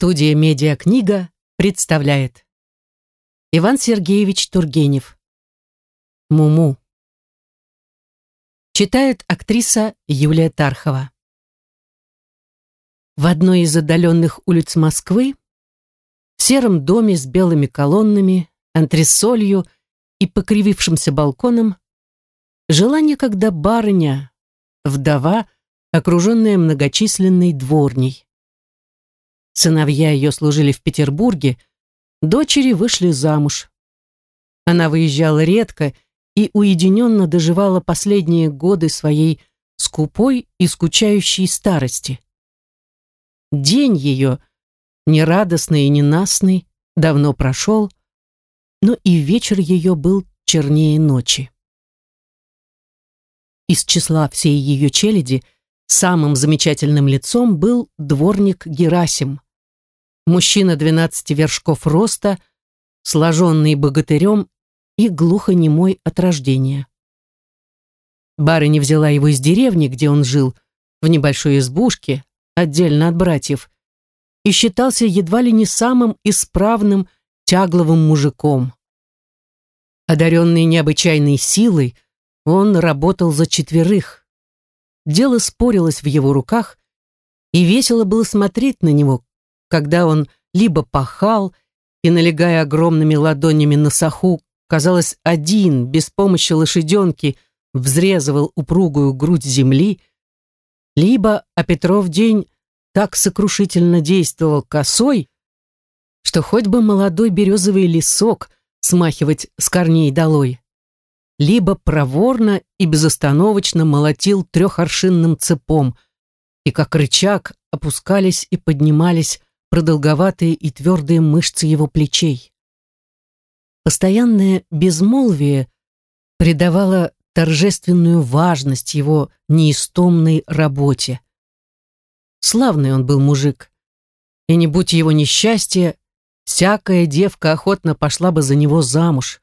Студия «Медиакнига» представляет. Иван Сергеевич Тургенев. Муму Читает актриса Юлия Тархова. В одной из отдаленных улиц Москвы в сером доме с белыми колоннами, антресолью и покривившимся балконом жила некогда барыня, вдова, окруженная многочисленной дворней. Сыновья ее служили в Петербурге, дочери вышли замуж. Она выезжала редко и уединенно доживала последние годы своей скупой и скучающей старости. День ее, нерадостный и ненастный, давно прошел, но и вечер ее был чернее ночи. Из числа всей ее челяди – Самым замечательным лицом был дворник Герасим. Мужчина 12 вершков роста, сложенный богатырем и глухонемой от рождения. Барыня взяла его из деревни, где он жил, в небольшой избушке, отдельно от братьев, и считался едва ли не самым исправным тягловым мужиком. Одаренный необычайной силой, он работал за четверых, дело спорилось в его руках, и весело было смотреть на него, когда он либо пахал и, налегая огромными ладонями на саху, казалось, один, без помощи лошаденки, взрезывал упругую грудь земли, либо, а Петров день так сокрушительно действовал косой, что хоть бы молодой березовый лесок смахивать с корней долой либо проворно и безостановочно молотил трехоршинным цепом, и как рычаг опускались и поднимались продолговатые и твердые мышцы его плечей. Постоянное безмолвие придавало торжественную важность его неистомной работе. Славный он был мужик, и не будь его несчастья, всякая девка охотно пошла бы за него замуж.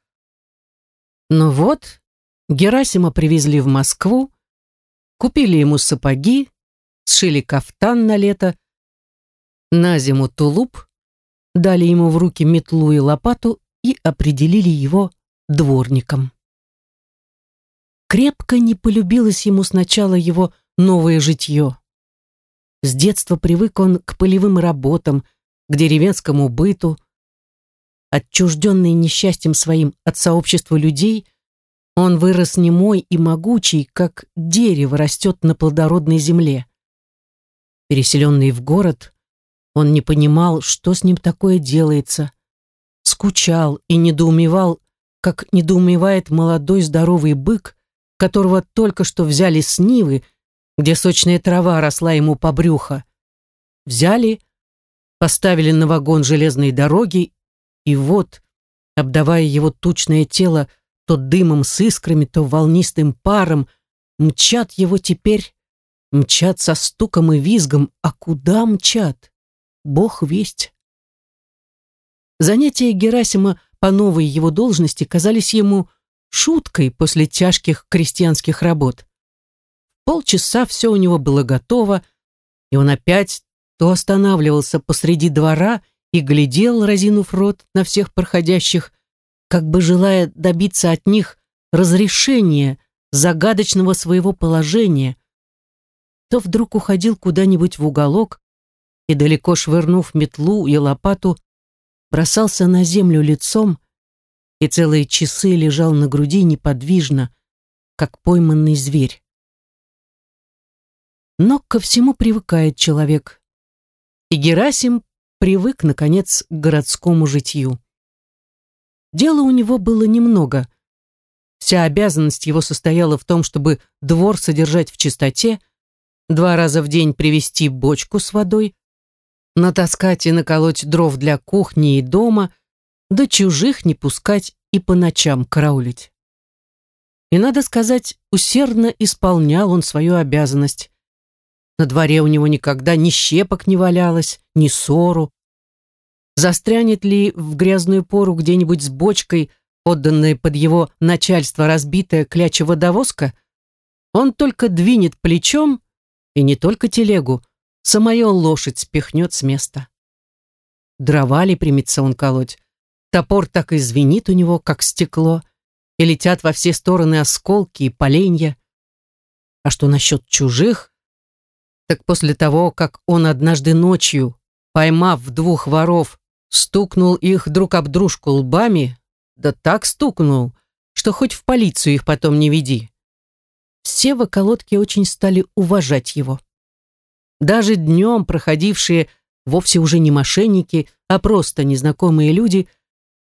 Но вот Герасима привезли в Москву, купили ему сапоги, сшили кафтан на лето, на зиму тулуп, дали ему в руки метлу и лопату и определили его дворником. Крепко не полюбилось ему сначала его новое житье. С детства привык он к полевым работам, к деревенскому быту, Отчужденный несчастьем своим от сообщества людей, он вырос немой и могучий, как дерево растет на плодородной земле. Переселенный в город, он не понимал, что с ним такое делается. Скучал и недоумевал, как недоумевает молодой здоровый бык, которого только что взяли с Нивы, где сочная трава росла ему по брюхо. Взяли, поставили на вагон железной дороги и вот, обдавая его тучное тело то дымом с искрами, то волнистым паром, мчат его теперь, мчат со стуком и визгом, а куда мчат? Бог весть. Занятия Герасима по новой его должности казались ему шуткой после тяжких крестьянских работ. Полчаса все у него было готово, и он опять то останавливался посреди двора и глядел, разинув рот на всех проходящих, как бы желая добиться от них разрешения загадочного своего положения, то вдруг уходил куда-нибудь в уголок и, далеко швырнув метлу и лопату, бросался на землю лицом и целые часы лежал на груди неподвижно, как пойманный зверь. Но ко всему привыкает человек. И Герасим привык, наконец, к городскому житью. Дела у него было немного. Вся обязанность его состояла в том, чтобы двор содержать в чистоте, два раза в день привезти бочку с водой, натаскать и наколоть дров для кухни и дома, да чужих не пускать и по ночам караулить. И, надо сказать, усердно исполнял он свою обязанность. На дворе у него никогда ни щепок не валялось, ни ссору. Застрянет ли в грязную пору где-нибудь с бочкой, отданной под его начальство разбитая кляча водовозка, он только двинет плечом, и не только телегу, самую лошадь спихнет с места. дрова ли примется он колоть. Топор так и звенит у него, как стекло, и летят во все стороны осколки и поленья. А что насчет чужих? Так после того, как он однажды ночью, поймав двух воров, стукнул их друг об дружку лбами, да так стукнул, что хоть в полицию их потом не веди. Все в околотке очень стали уважать его. Даже днем проходившие вовсе уже не мошенники, а просто незнакомые люди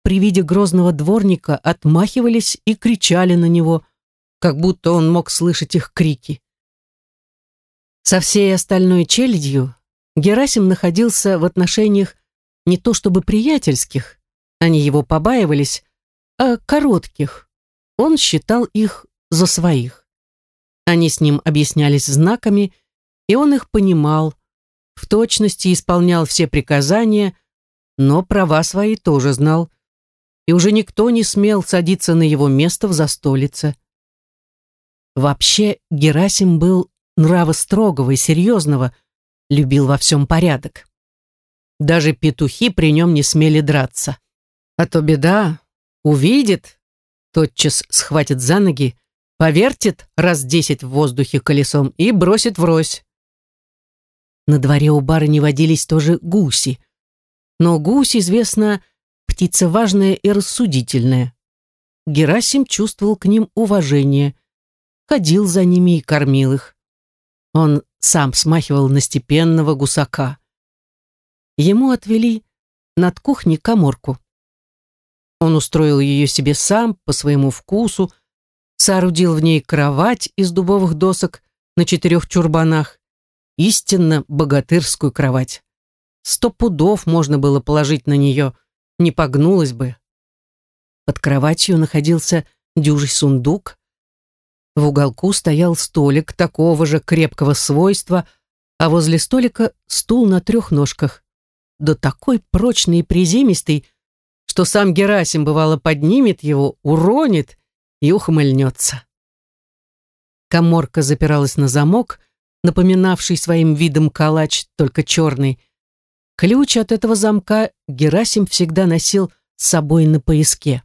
при виде грозного дворника отмахивались и кричали на него, как будто он мог слышать их крики. Со всей остальной челядью Герасим находился в отношениях не то чтобы приятельских, они его побаивались, а коротких. Он считал их за своих. Они с ним объяснялись знаками, и он их понимал, в точности исполнял все приказания, но права свои тоже знал, и уже никто не смел садиться на его место в застолице. Вообще Герасим был нрава строгого и серьезного, любил во всем порядок. Даже петухи при нем не смели драться. А то беда, увидит, тотчас схватит за ноги, повертит раз десять в воздухе колесом и бросит врозь. На дворе у барыни водились тоже гуси. Но гусь, известно, птица важная и рассудительная. Герасим чувствовал к ним уважение, ходил за ними и кормил их. Он сам смахивал на степенного гусака. Ему отвели над кухней коморку. Он устроил ее себе сам, по своему вкусу, соорудил в ней кровать из дубовых досок на четырех чурбанах, истинно богатырскую кровать. Сто пудов можно было положить на нее – не погнулась бы. Под кроватью находился дюжий сундук. В уголку стоял столик такого же крепкого свойства, а возле столика стул на трех ножках. Да такой прочный и приземистый, что сам Герасим, бывало, поднимет его, уронит и ухмыльнется. Коморка запиралась на замок, напоминавший своим видом калач, только черный, Ключ от этого замка Герасим всегда носил с собой на пояске.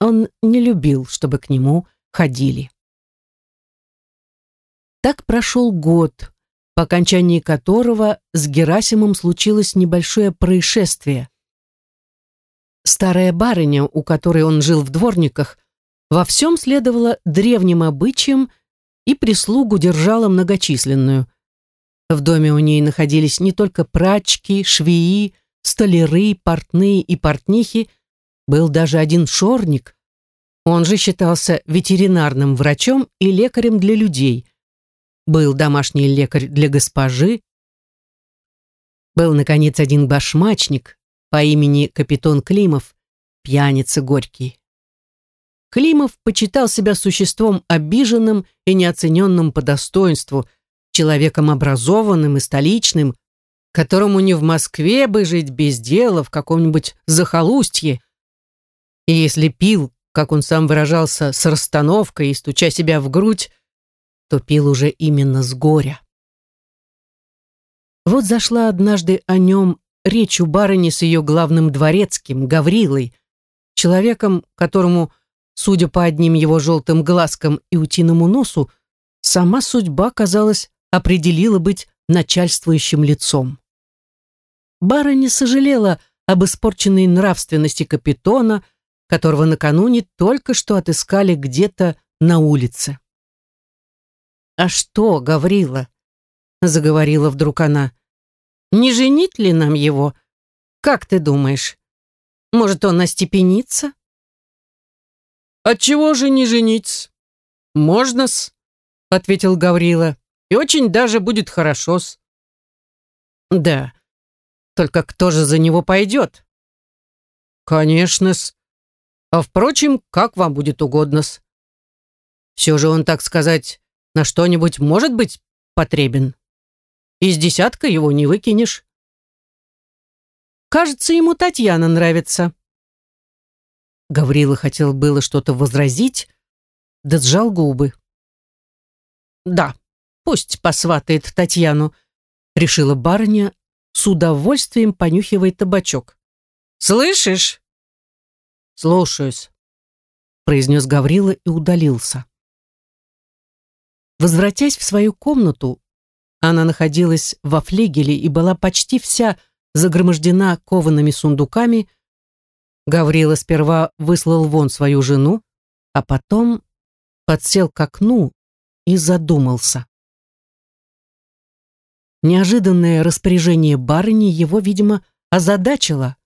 Он не любил, чтобы к нему ходили. Так прошел год, по окончании которого с Герасимом случилось небольшое происшествие. Старая барыня, у которой он жил в дворниках, во всем следовала древним обычаям и прислугу держала многочисленную. В доме у ней находились не только прачки, швеи, столяры, портные и портнихи, был даже один шорник. Он же считался ветеринарным врачом и лекарем для людей. Был домашний лекарь для госпожи. Был, наконец, один башмачник по имени Капитон Климов, пьяница горький. Климов почитал себя существом обиженным и неоцененным по достоинству – человеком образованным и столичным, которому не в Москве бы жить без дела в каком-нибудь захолустье. И если пил, как он сам выражался, с расстановкой и стуча себя в грудь, то пил уже именно с горя. Вот зашла однажды о нем речь у барыни с ее главным дворецким, Гаврилой, человеком, которому, судя по одним его желтым глазкам и утиному носу, сама судьба казалась определила быть начальствующим лицом. Барыня сожалела об испорченной нравственности капитона, которого накануне только что отыскали где-то на улице. «А что, Гаврила?» — заговорила вдруг она. «Не женить ли нам его? Как ты думаешь? Может, он остепенится?» «Отчего же не женить? Можно-с», — ответил Гаврила. И очень даже будет хорошо-с. Да, только кто же за него пойдет? Конечно-с. А впрочем, как вам будет угодно-с. Все же он, так сказать, на что-нибудь может быть потребен. Из десятка его не выкинешь. Кажется, ему Татьяна нравится. Гаврила хотел было что-то возразить, да сжал губы. Да, Пусть посватает Татьяну, решила барыня, с удовольствием понюхивая табачок. «Слышишь?» «Слушаюсь», — произнес Гаврила и удалился. Возвратясь в свою комнату, она находилась во флегеле и была почти вся загромождена коваными сундуками. Гаврила сперва выслал вон свою жену, а потом подсел к окну и задумался. Неожиданное распоряжение барыни его, видимо, озадачило.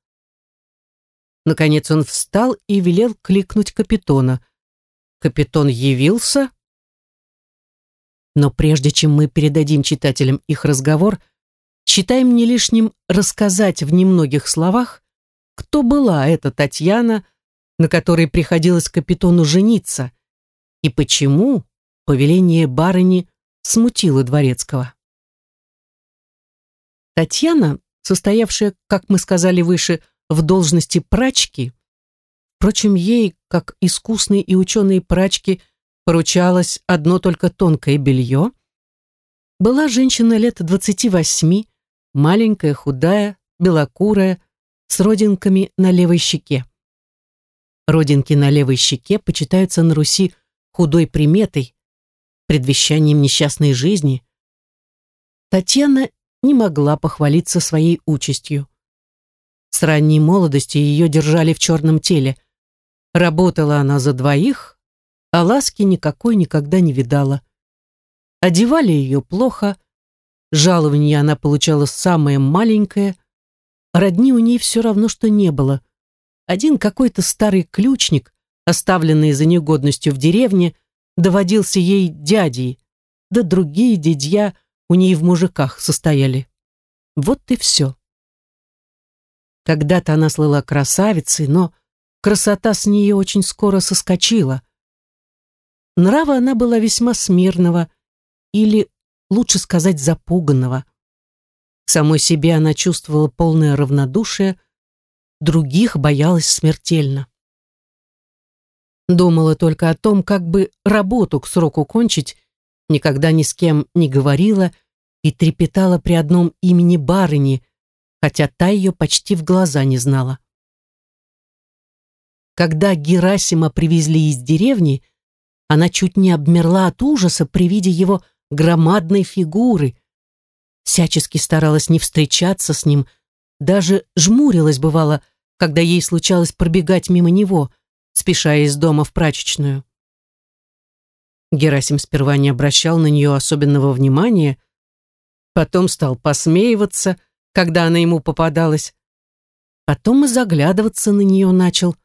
Наконец он встал и велел кликнуть капитона. Капитон явился, но прежде чем мы передадим читателям их разговор, считаем не лишним рассказать в немногих словах, кто была эта Татьяна, на которой приходилось капитону жениться, и почему повеление барыни смутило Дворецкого. Татьяна, состоявшая, как мы сказали выше, в должности прачки, впрочем, ей, как искусные и ученые прачки, поручалось одно только тонкое белье, была женщина лет двадцати восьми, маленькая, худая, белокурая, с родинками на левой щеке. Родинки на левой щеке почитаются на Руси худой приметой, предвещанием несчастной жизни. Татьяна не могла похвалиться своей участью. С ранней молодости ее держали в черном теле. Работала она за двоих, а ласки никакой никогда не видала. Одевали ее плохо, жалование она получала самое маленькое, родни у ней все равно, что не было. Один какой-то старый ключник, оставленный за негодностью в деревне, доводился ей дядей, да другие дядья у ней в мужиках состояли. Вот и все. Когда-то она слыла красавицей, но красота с нее очень скоро соскочила. Нрава она была весьма смирного, или, лучше сказать, запуганного. Самой себе она чувствовала полное равнодушие, других боялась смертельно. Думала только о том, как бы работу к сроку кончить, никогда ни с кем не говорила и трепетала при одном имени барыни, хотя та ее почти в глаза не знала. Когда Герасима привезли из деревни, она чуть не обмерла от ужаса при виде его громадной фигуры. Всячески старалась не встречаться с ним, даже жмурилась бывало, когда ей случалось пробегать мимо него, спеша из дома в прачечную. Герасим сперва не обращал на нее особенного внимания, потом стал посмеиваться, когда она ему попадалась, потом и заглядываться на нее начал.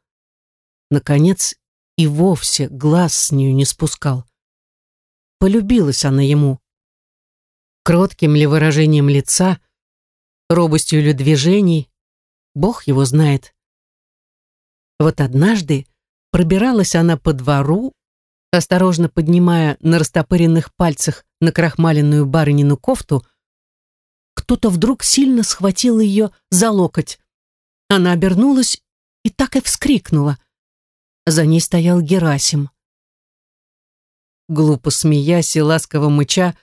Наконец и вовсе глаз с нее не спускал. Полюбилась она ему. Кротким ли выражением лица, робостью ли движений, Бог его знает. Вот однажды пробиралась она по двору, осторожно поднимая на растопыренных пальцах накрахмаленную барынину кофту, кто-то вдруг сильно схватил ее за локоть. Она обернулась и так и вскрикнула — за ней стоял Герасим. Глупо смеясь и ласково мыча,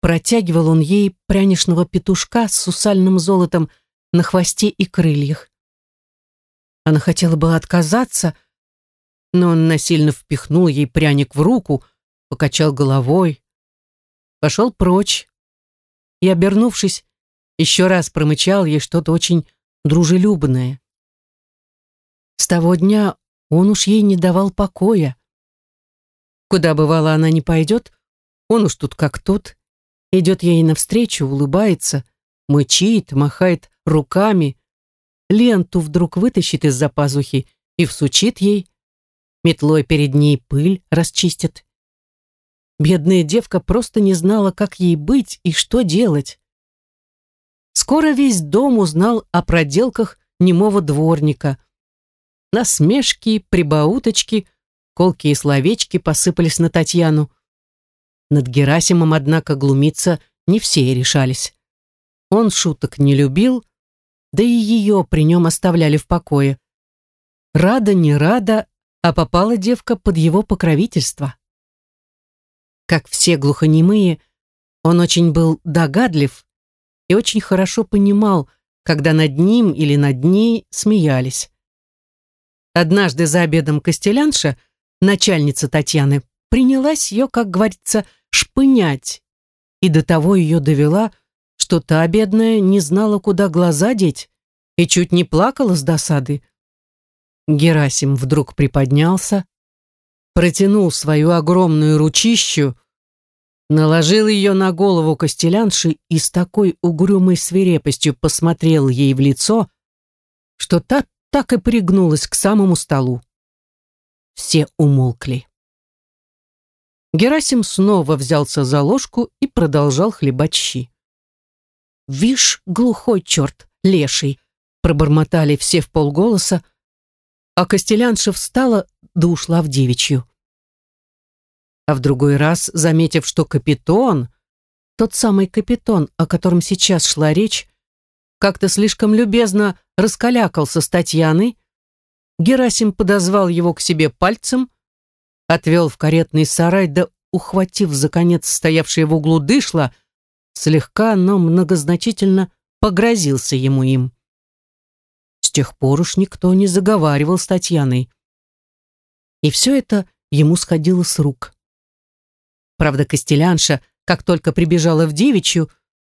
протягивал он ей прянишного петушка с сусальным золотом на хвосте и крыльях. Она хотела бы отказаться, но он насильно впихнул ей пряник в руку, покачал головой, пошел прочь и, обернувшись, еще раз промычал ей что-то очень дружелюбное. С того дня он уж ей не давал покоя. Куда бывало она не пойдет, он уж тут как тут, идет ей навстречу, улыбается, мычит, махает руками, ленту вдруг вытащит из-за пазухи и всучит ей, метлой перед ней пыль расчистит. Бедная девка просто не знала, как ей быть и что делать. Скоро весь дом узнал о проделках немого дворника. Насмешки, прибауточки, колкие словечки посыпались на Татьяну. Над Герасимом, однако, глумиться не все решались. Он шуток не любил, да и ее при нем оставляли в покое. Рада не рада, а попала девка под его покровительство. Как все глухонемые, он очень был догадлив и очень хорошо понимал, когда над ним или над ней смеялись. Однажды за обедом Костелянша, начальница Татьяны, принялась ее, как говорится, шпынять, и до того ее довела, что та бедная не знала, куда глаза деть, и чуть не плакала с досады. Герасим вдруг приподнялся, протянул свою огромную ручищу, наложил ее на голову Костелянши и с такой угрюмой свирепостью посмотрел ей в лицо, что та так и пригнулась к самому столу. Все умолкли. Герасим снова взялся за ложку и продолжал хлебать щи. «Вишь, глухой черт, леший!» пробормотали все в полголоса, а Костелянша встала да ушла в девичью. А в другой раз, заметив, что капитон, тот самый капитон, о котором сейчас шла речь, как-то слишком любезно раскалякался с Татьяной, Герасим подозвал его к себе пальцем, отвел в каретный сарай, да, ухватив за конец стоявшее в углу дышло, слегка, но многозначительно погрозился ему им. С тех пор уж никто не заговаривал с Татьяной. И все это ему сходило с рук. Правда, Костелянша, как только прибежала в девичью,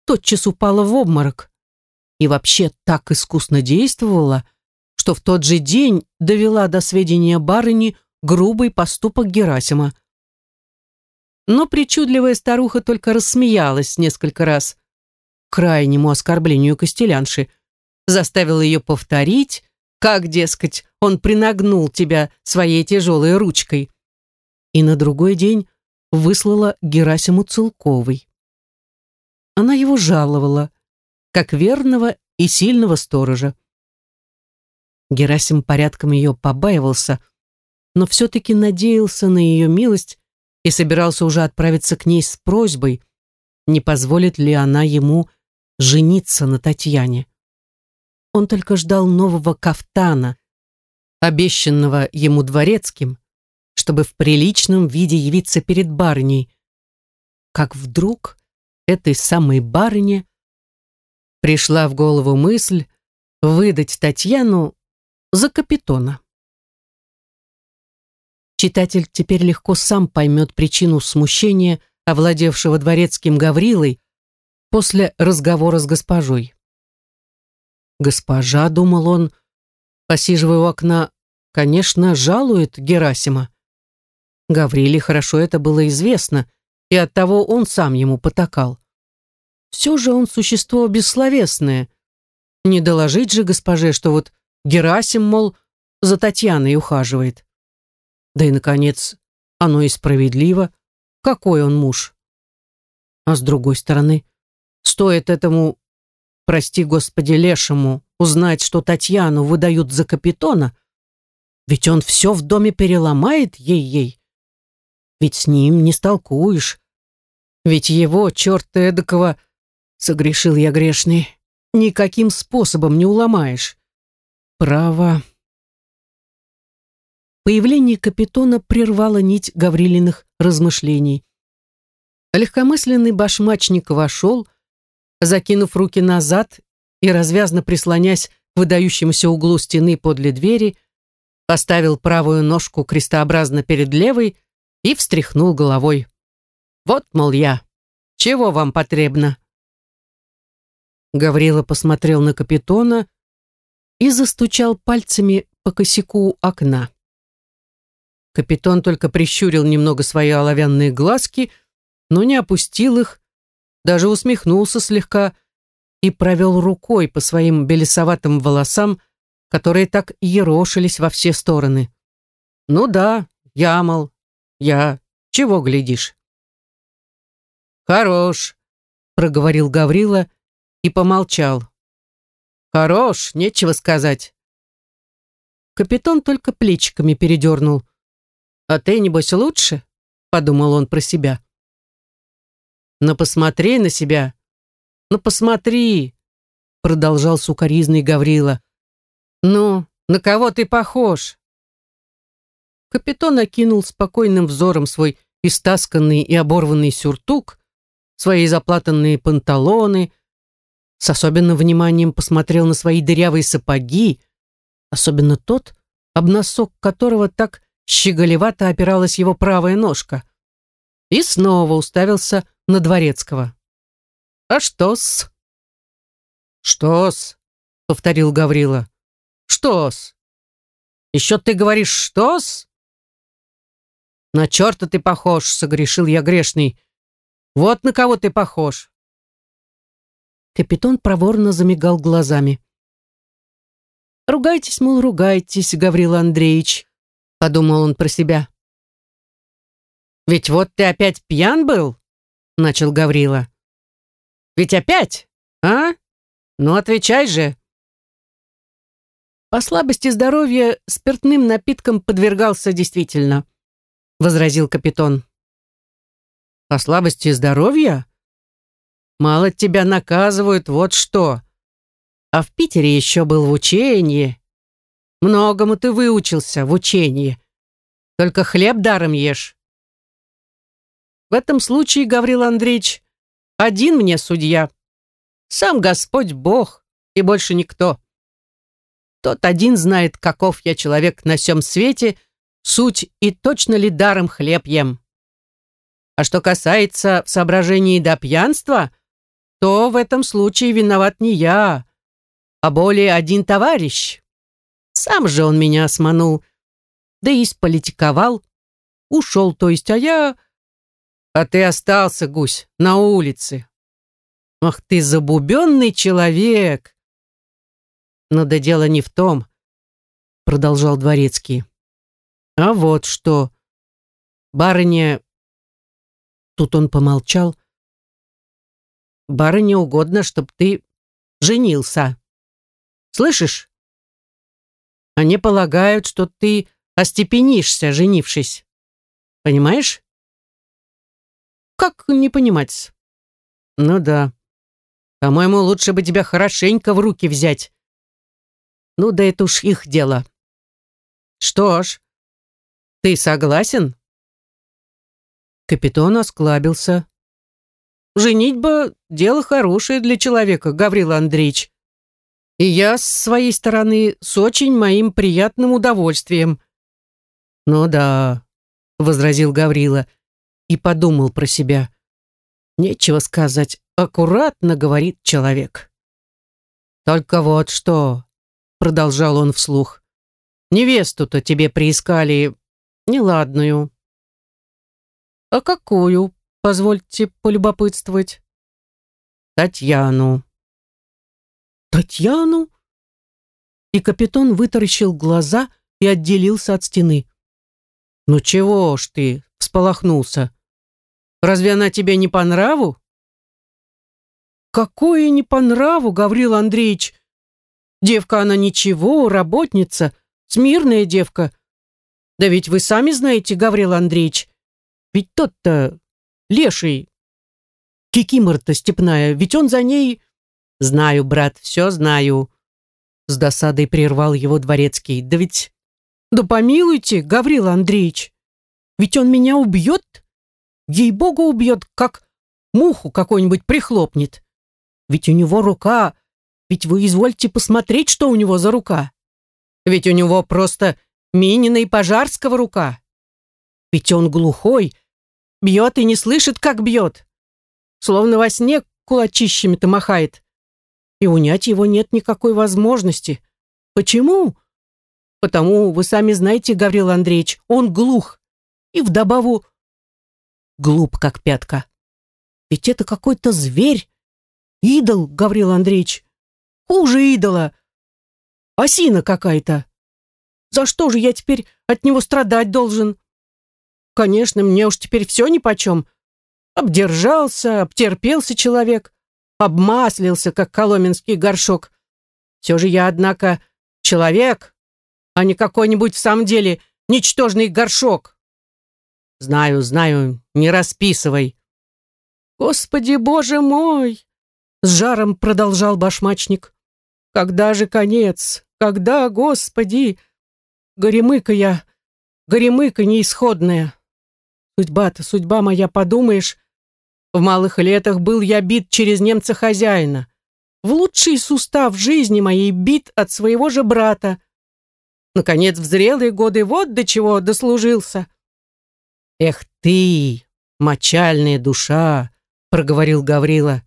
тотчас упала в обморок. И вообще так искусно действовала, что в тот же день довела до сведения барыни грубый поступок Герасима. Но причудливая старуха только рассмеялась несколько раз крайнему оскорблению Костелянши, заставила ее повторить, как, дескать, он принагнул тебя своей тяжелой ручкой. И на другой день выслала Герасиму Целковой. Она его жаловала, как верного и сильного сторожа. Герасим порядком ее побаивался, но все-таки надеялся на ее милость и собирался уже отправиться к ней с просьбой, не позволит ли она ему жениться на Татьяне. Он только ждал нового кафтана, обещанного ему дворецким, чтобы в приличном виде явиться перед барыней. Как вдруг этой самой барыне пришла в голову мысль выдать Татьяну за капитона. Читатель теперь легко сам поймет причину смущения, овладевшего дворецким Гаврилой после разговора с госпожой. Госпожа, думал он, посиживая у окна, конечно, жалует Герасима. Гавриле хорошо это было известно, и оттого он сам ему потакал. Все же он существо бессловесное. Не доложить же госпоже, что вот Герасим, мол, за Татьяной ухаживает. Да и, наконец, оно и справедливо. Какой он муж? А с другой стороны, стоит этому, прости господи, лешему, узнать, что Татьяну выдают за капитона, ведь он все в доме переломает ей-ей. Ведь с ним не столкуешь. Ведь его, черт эдакого, согрешил я грешный, никаким способом не уломаешь. Право, Появление капитона прервало нить Гаврилиных размышлений. Легкомысленный башмачник вошел, закинув руки назад и развязно прислонясь к выдающемуся углу стены подле двери, поставил правую ножку крестообразно перед левой и встряхнул головой. «Вот, мол, я. Чего вам потребно?» Гаврила посмотрел на капитона и застучал пальцами по косяку окна. Капитан только прищурил немного свои оловянные глазки, но не опустил их, даже усмехнулся слегка и провел рукой по своим белесоватым волосам, которые так ерошились во все стороны. «Ну да, я, мол, я. Чего глядишь?» «Хорош», — проговорил Гаврила и помолчал. «Хорош, нечего сказать». Капитан только плечиками передернул. «А ты, небось, лучше?» — подумал он про себя. «Но посмотри на себя! Ну, посмотри!» — продолжал сукоризный Гаврила. «Ну, на кого ты похож?» Капитан окинул спокойным взором свой истасканный и оборванный сюртук, свои заплатанные панталоны, с особенным вниманием посмотрел на свои дырявые сапоги, особенно тот, об носок которого так щеголевато опиралась его правая ножка, и снова уставился на Дворецкого. «А что-с?» «Что-с?» — повторил Гаврила. «Что-с? Еще ты говоришь «что-с»?» «На черта ты похож», — согрешил я грешный. «Вот на кого ты похож». Капитан проворно замигал глазами. «Ругайтесь, мол, ругайтесь, Гаврил Андреевич», — подумал он про себя. «Ведь вот ты опять пьян был?» — начал Гаврила. «Ведь опять, а? Ну, отвечай же!» «По слабости здоровья спиртным напиткам подвергался действительно», — возразил капитан. «По слабости здоровья? Мало тебя наказывают, вот что. А в Питере еще был в учении. Многому ты выучился в учении. Только хлеб даром ешь. В этом случае, Гаврил Андреевич, один мне судья. Сам Господь Бог и больше никто. Тот один знает, каков я человек на всем свете, суть и точно ли даром хлеб ем. А что касается соображений до пьянства, то в этом случае виноват не я, а более один товарищ. Сам же он меня сманул, да и сполитиковал. Ушел, то есть, а я... А ты остался, гусь, на улице. Ах ты забубенный человек! Но да дело не в том, продолжал Дворецкий. А вот что. Барыня... Тут он помолчал. Барыне угодно, чтоб ты женился. Слышишь? Они полагают, что ты остепенишься, женившись. Понимаешь? Как не понимать? Ну да. По-моему, лучше бы тебя хорошенько в руки взять. Ну да это уж их дело. Что ж, ты согласен? Капитан осклабился. Женитьба — дело хорошее для человека, Гаврил Андреевич. И я, с своей стороны, с очень моим приятным удовольствием. Ну да, — возразил Гаврила и подумал про себя. Нечего сказать, аккуратно говорит человек. Только вот что, продолжал он вслух. Невесту-то тебе приискали неладную. А какую, позвольте полюбопытствовать? Татьяну. Татьяну? И капитан вытаращил глаза и отделился от стены. «Ну чего ж ты?» — всполохнулся. «Разве она тебе не по нраву?» «Какое не по нраву, Гаврил Андреевич? Девка она ничего, работница, смирная девка. Да ведь вы сами знаете, Гаврил Андреевич, ведь тот-то леший, кикимор-то степная, ведь он за ней...» «Знаю, брат, все знаю», — с досадой прервал его дворецкий. «Да ведь...» «Да помилуйте, Гаврил Андреевич, ведь он меня убьет, ей-богу убьет, как муху какой-нибудь прихлопнет. Ведь у него рука ведь вы извольте посмотреть, что у него за рука. Ведь у него просто Минина и Пожарского рука. Ведь он глухой, бьет и не слышит, как бьет. Словно во сне кулачищами-то махает. И унять его нет никакой возможности. Почему? Потому, вы сами знаете, Гаврил Андреевич, он глух. И вдобаву глуп, как пятка. Ведь это какой-то зверь. Идол, Гаврил Андреевич. Хуже идола. Осина какая-то. За что же я теперь от него страдать должен? Конечно, мне уж теперь все нипочем. Обдержался, обтерпелся человек, обмаслился, как коломенский горшок. Все же я, однако, человек, а не какой-нибудь в самом деле ничтожный горшок. Знаю, знаю, не расписывай. Господи, боже мой! С жаром продолжал башмачник. Когда же конец? Когда, Господи? Горемыка я, горемыка неисходная. Судьба-то, судьба моя, подумаешь. В малых летах был я бит через немца-хозяина. в лучший сустав жизни моей бит от своего же брата. Наконец, в зрелые годы вот до чего дослужился. «Эх ты, мочальная душа!» — проговорил Гаврила.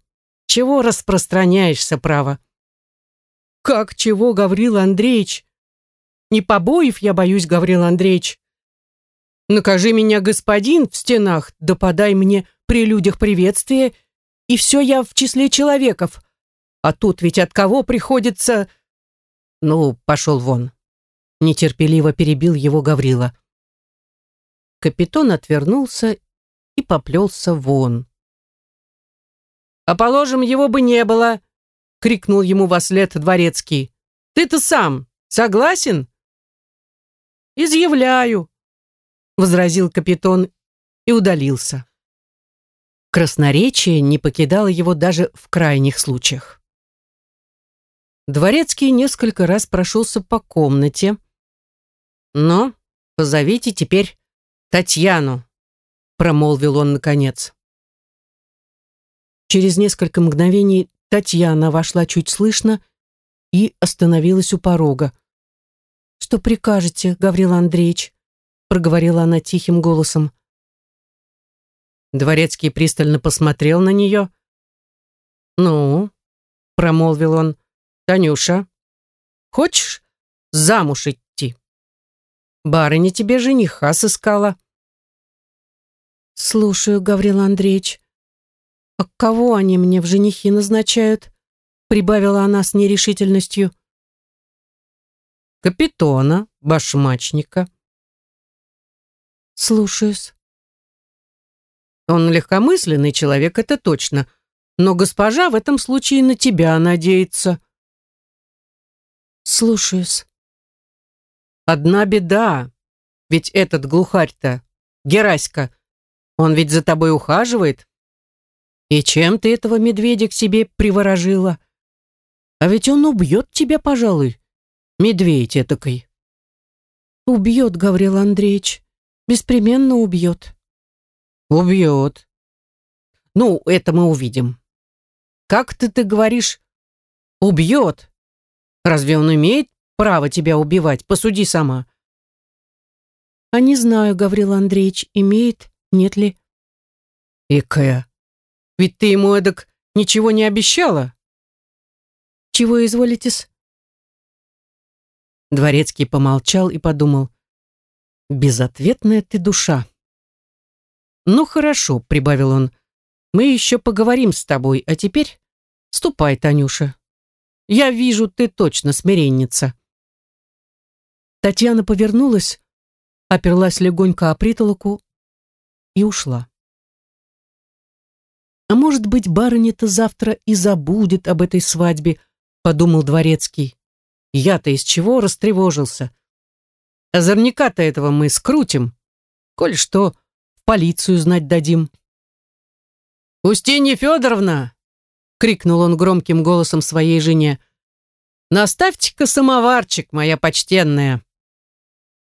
«Чего распространяешься, право?» «Как чего, Гаврил Андреевич? Не побоев я боюсь, Гаврил Андреевич. Накажи меня, господин, в стенах, да подай мне при людях приветствие, и все я в числе человеков. А тут ведь от кого приходится...» «Ну, пошел вон!» Нетерпеливо перебил его Гаврила. Капитон отвернулся и поплелся вон. «А положим, его бы не было!» — крикнул ему во след дворецкий. «Ты-то сам согласен?» «Изъявляю», — возразил капитон и удалился. Красноречие не покидало его даже в крайних случаях. Дворецкий несколько раз прошелся по комнате. «Но позовите теперь Татьяну», — промолвил он наконец. Через несколько мгновений Татьяна вошла чуть слышно и остановилась у порога. «Что прикажете, Гаврил Андреевич?» — проговорила она тихим голосом. Дворецкий пристально посмотрел на нее. «Ну?» — промолвил он. «Танюша, хочешь замуж идти? Барыня тебе жениха сыскала». «Слушаю, Гаврил Андреевич. А кого они мне в женихи назначают?» прибавила она с нерешительностью. «Капитона, башмачника». «Слушаюсь». «Он легкомысленный человек, это точно, но госпожа в этом случае на тебя надеется». «Слушаюсь». «Одна беда, ведь этот глухарь-то, Гераська, он ведь за тобой ухаживает. И чем ты этого медведя к себе приворожила? А ведь он убьет тебя, пожалуй, медведь этакой». «Убьет, Гаврил Андреевич, беспременно убьет». «Убьет. Ну, это мы увидим. Как ты, ты говоришь, убьет? Разве он имеет право тебя убивать? Посуди сама». «А не знаю, Гаврил Андреевич, имеет, нет ли?» «Экая, ведь ты ему эдак ничего не обещала?» «Чего изволитесь?» Дворецкий помолчал и подумал. «Безответная ты душа». «Ну хорошо», — прибавил он, — «мы еще поговорим с тобой, а теперь ступай, Танюша. Я вижу, ты точно смиренница». Татьяна повернулась, оперлась легонько о притолоку и ушла. А может быть, барыня-то завтра и забудет об этой свадьбе, подумал дворецкий. Я-то из чего растревожился? Озорняка-то этого мы скрутим. Коль что, в полицию знать дадим. «Устинья Федоровна!» — крикнул он громким голосом своей жене. «Наставьте-ка самоварчик, моя почтенная!»